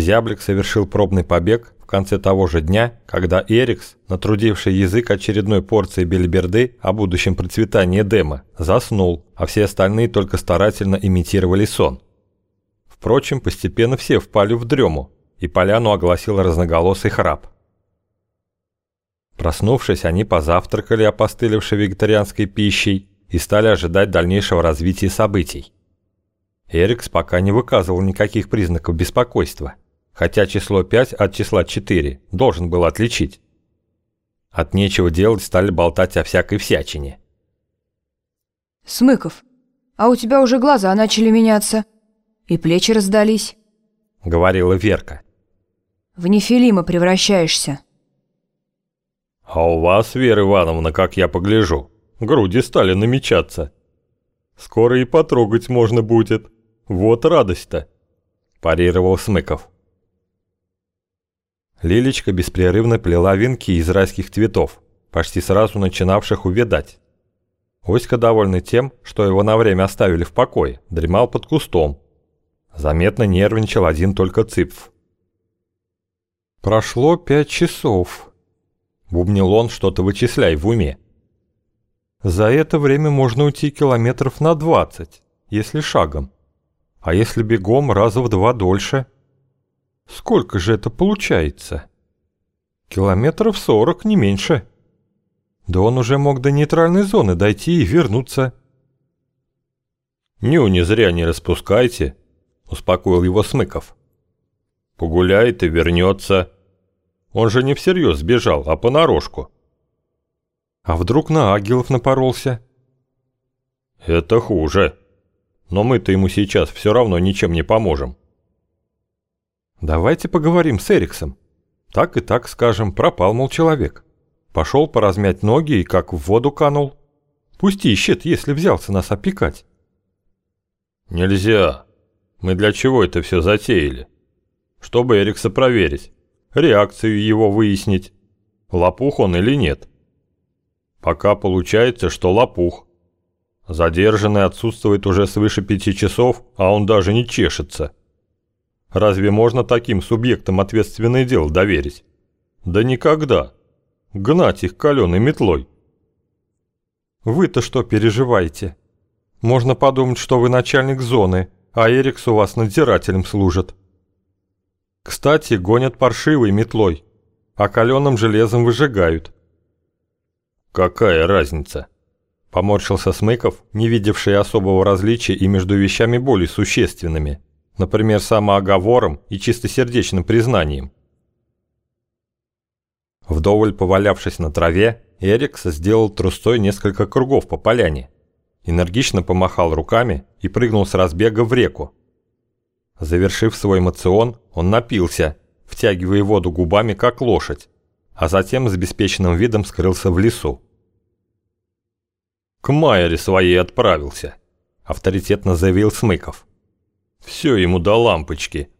Зяблик совершил пробный побег в конце того же дня, когда Эрикс, натрудивший язык очередной порции бельберды о будущем процветании Дема, заснул, а все остальные только старательно имитировали сон. Впрочем, постепенно все впали в дрему, и поляну огласил разноголосый храп. Проснувшись, они позавтракали опостылевшей вегетарианской пищей и стали ожидать дальнейшего развития событий. Эрикс пока не выказывал никаких признаков беспокойства, хотя число 5 от числа 4 должен был отличить. От нечего делать стали болтать о всякой всячине. «Смыков, а у тебя уже глаза начали меняться, и плечи раздались», — говорила Верка. «В нефилима превращаешься». «А у вас, Вера Ивановна, как я погляжу, груди стали намечаться. Скоро и потрогать можно будет». Вот радость-то!» – парировал Смыков. Лилечка беспрерывно плела венки из райских цветов, почти сразу начинавших увядать. Оська, довольный тем, что его на время оставили в покое, дремал под кустом. Заметно нервничал один только Цыпф. «Прошло пять часов», — бубнил он, что-то вычисляй в уме. «За это время можно уйти километров на двадцать, если шагом. А если бегом раза в два дольше? Сколько же это получается? Километров сорок, не меньше. Да он уже мог до нейтральной зоны дойти и вернуться. «Нюни зря не распускайте», — успокоил его Смыков. «Погуляет и вернется. Он же не всерьез сбежал, а понарошку». «А вдруг на агилов напоролся?» «Это хуже», но мы-то ему сейчас все равно ничем не поможем. Давайте поговорим с Эриксом. Так и так скажем, пропал, мол, человек. Пошел поразмять ноги и как в воду канул. Пусть ищет, если взялся нас опекать. Нельзя. Мы для чего это все затеяли? Чтобы Эрикса проверить, реакцию его выяснить, лопух он или нет. Пока получается, что лопух. Задержанный отсутствует уже свыше пяти часов, а он даже не чешется. Разве можно таким субъектам ответственное дело доверить? Да никогда. Гнать их каленой метлой. Вы-то что переживаете? Можно подумать, что вы начальник зоны, а Эрикс у вас надзирателем служит. Кстати, гонят паршивой метлой, а каленым железом выжигают. Какая разница? Поморщился Смыков, не видевший особого различия и между вещами более существенными, например, самооговором и чистосердечным признанием. Вдоволь повалявшись на траве, Эрикс сделал трустой несколько кругов по поляне, энергично помахал руками и прыгнул с разбега в реку. Завершив свой мацион, он напился, втягивая воду губами, как лошадь, а затем с беспечным видом скрылся в лесу. К Майере своей отправился, авторитетно заявил Смыков. Все ему до лампочки.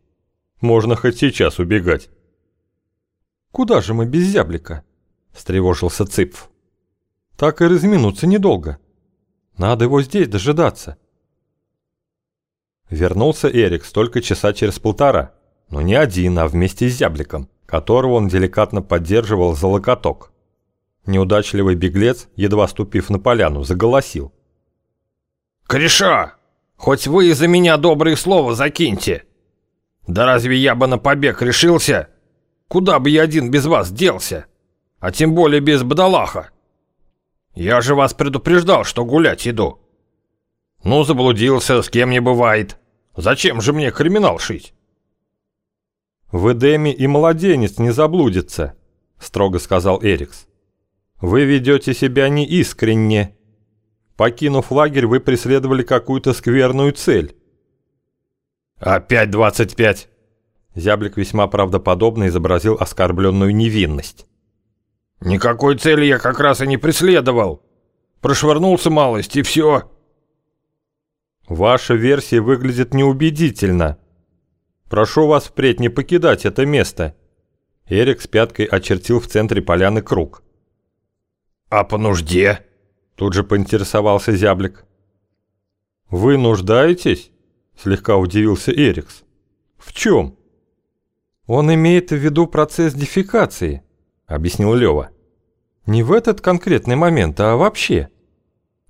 Можно хоть сейчас убегать. Куда же мы без зяблика? встревожился Цыпф. Так и разминуться недолго. Надо его здесь дожидаться. Вернулся Эрик столько часа через полтора, но не один, а вместе с зябликом, которого он деликатно поддерживал за локоток. Неудачливый беглец, едва ступив на поляну, заголосил. «Кореша, хоть вы из-за меня добрые слова закиньте! Да разве я бы на побег решился? Куда бы я один без вас делся? А тем более без бадалаха. Я же вас предупреждал, что гулять иду. Ну, заблудился, с кем не бывает. Зачем же мне криминал шить?» «В Эдеме и младенец не заблудится», — строго сказал Эрикс. Вы ведете себя неискренне. Покинув лагерь, вы преследовали какую-то скверную цель. «Опять двадцать пять!» Зяблик весьма правдоподобно изобразил оскорбленную невинность. «Никакой цели я как раз и не преследовал. Прошвырнулся малость, и все». «Ваша версия выглядит неубедительно. Прошу вас впредь не покидать это место». Эрик с пяткой очертил в центре поляны круг. «А по нужде?» Тут же поинтересовался зяблик. «Вы нуждаетесь?» Слегка удивился Эрикс. «В чем?» Он имеет в виду процесс дефекации, объяснил Лева. Не в этот конкретный момент, а вообще.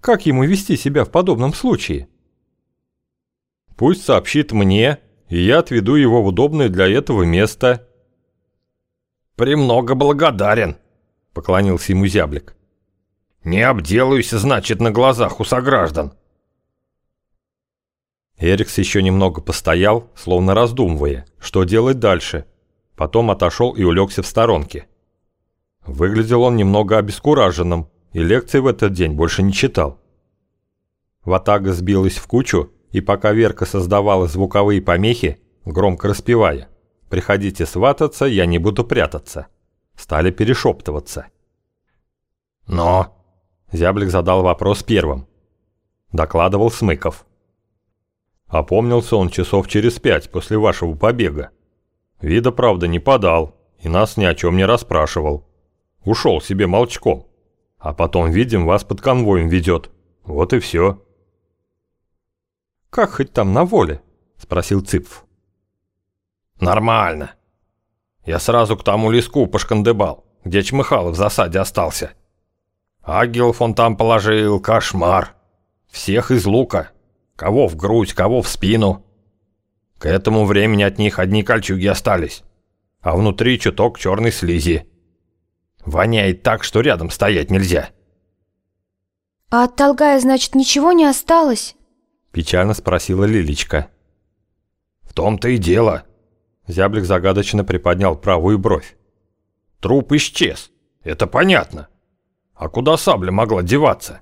Как ему вести себя в подобном случае? Пусть сообщит мне, и я отведу его в удобное для этого место. «Премного благодарен», — поклонился ему зяблик. «Не обделаюсь, значит, на глазах у сограждан». Эрикс еще немного постоял, словно раздумывая, что делать дальше. Потом отошел и улегся в сторонке. Выглядел он немного обескураженным, и лекции в этот день больше не читал. Ватага сбилась в кучу, и пока Верка создавала звуковые помехи, громко распевая «Приходите свататься, я не буду прятаться», стали перешептываться. «Но?» Зяблик задал вопрос первым. Докладывал Смыков. Опомнился он часов через пять после вашего побега. Вида, правда, не подал и нас ни о чем не расспрашивал. Ушел себе молчком. А потом, видим, вас под конвоем ведет. Вот и все. «Как хоть там на воле?» – спросил Цыпф. «Нормально. Я сразу к тому леску пошкандыбал, где Чмыхалов в засаде остался. Агилов он там положил, кошмар. Всех из лука. Кого в грудь, кого в спину. К этому времени от них одни кольчуги остались, а внутри чуток черной слизи. Воняет так, что рядом стоять нельзя. А от Толгая, значит, ничего не осталось? Печально спросила Лилечка. В том-то и дело. Зяблик загадочно приподнял правую бровь. Труп исчез, это понятно. А куда сабля могла деваться?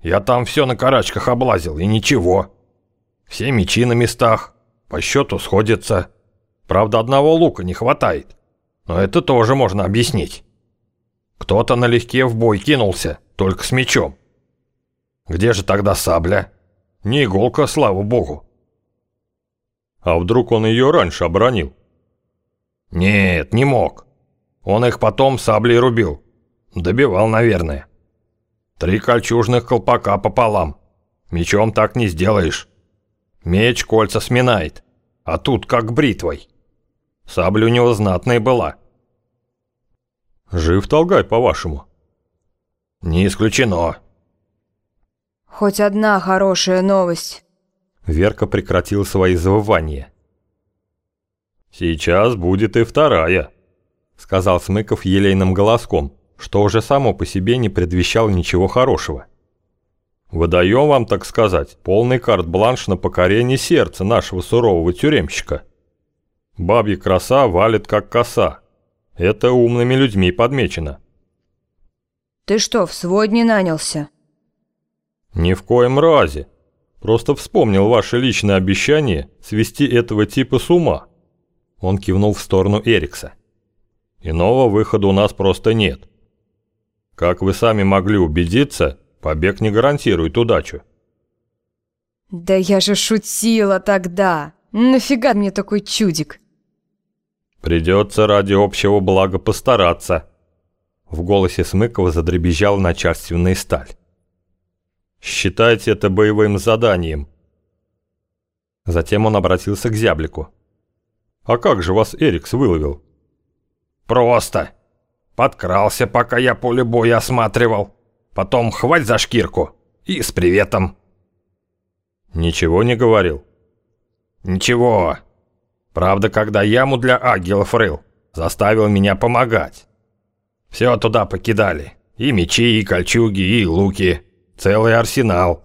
Я там все на карачках облазил, и ничего. Все мечи на местах, по счету сходятся. Правда, одного лука не хватает. Но это тоже можно объяснить. Кто-то налегке в бой кинулся, только с мечом. Где же тогда сабля? Не иголка, слава богу. А вдруг он ее раньше оборонил? Нет, не мог. Он их потом саблей рубил. Добивал, наверное. Три кольчужных колпака пополам. Мечом так не сделаешь. Меч кольца сминает, а тут как бритвой. Сабля у него знатная была. Жив Толгай, по-вашему? Не исключено. Хоть одна хорошая новость. Верка прекратила свои завывания. «Сейчас будет и вторая», — сказал Смыков елейным голоском, что уже само по себе не предвещало ничего хорошего. «Выдаем вам, так сказать, полный карт-бланш на покорение сердца нашего сурового тюремщика. Бабья краса валит как коса. Это умными людьми подмечено». Ты что, в свой не нанялся? «Ни в коем разе. Просто вспомнил ваше личное обещание свести этого типа с ума». Он кивнул в сторону Эрикса. «Иного выхода у нас просто нет». Как вы сами могли убедиться, побег не гарантирует удачу. Да я же шутила тогда. Нафига мне такой чудик? Придется ради общего блага постараться. В голосе Смыкова задребезжала начальственная сталь. Считайте это боевым заданием. Затем он обратился к зяблику. А как же вас Эрикс выловил? Просто. Подкрался, пока я поле боя осматривал. Потом хвать за шкирку. И с приветом. Ничего не говорил? Ничего. Правда, когда яму для агилов рыл, заставил меня помогать. Все туда покидали. И мечи, и кольчуги, и луки. Целый арсенал.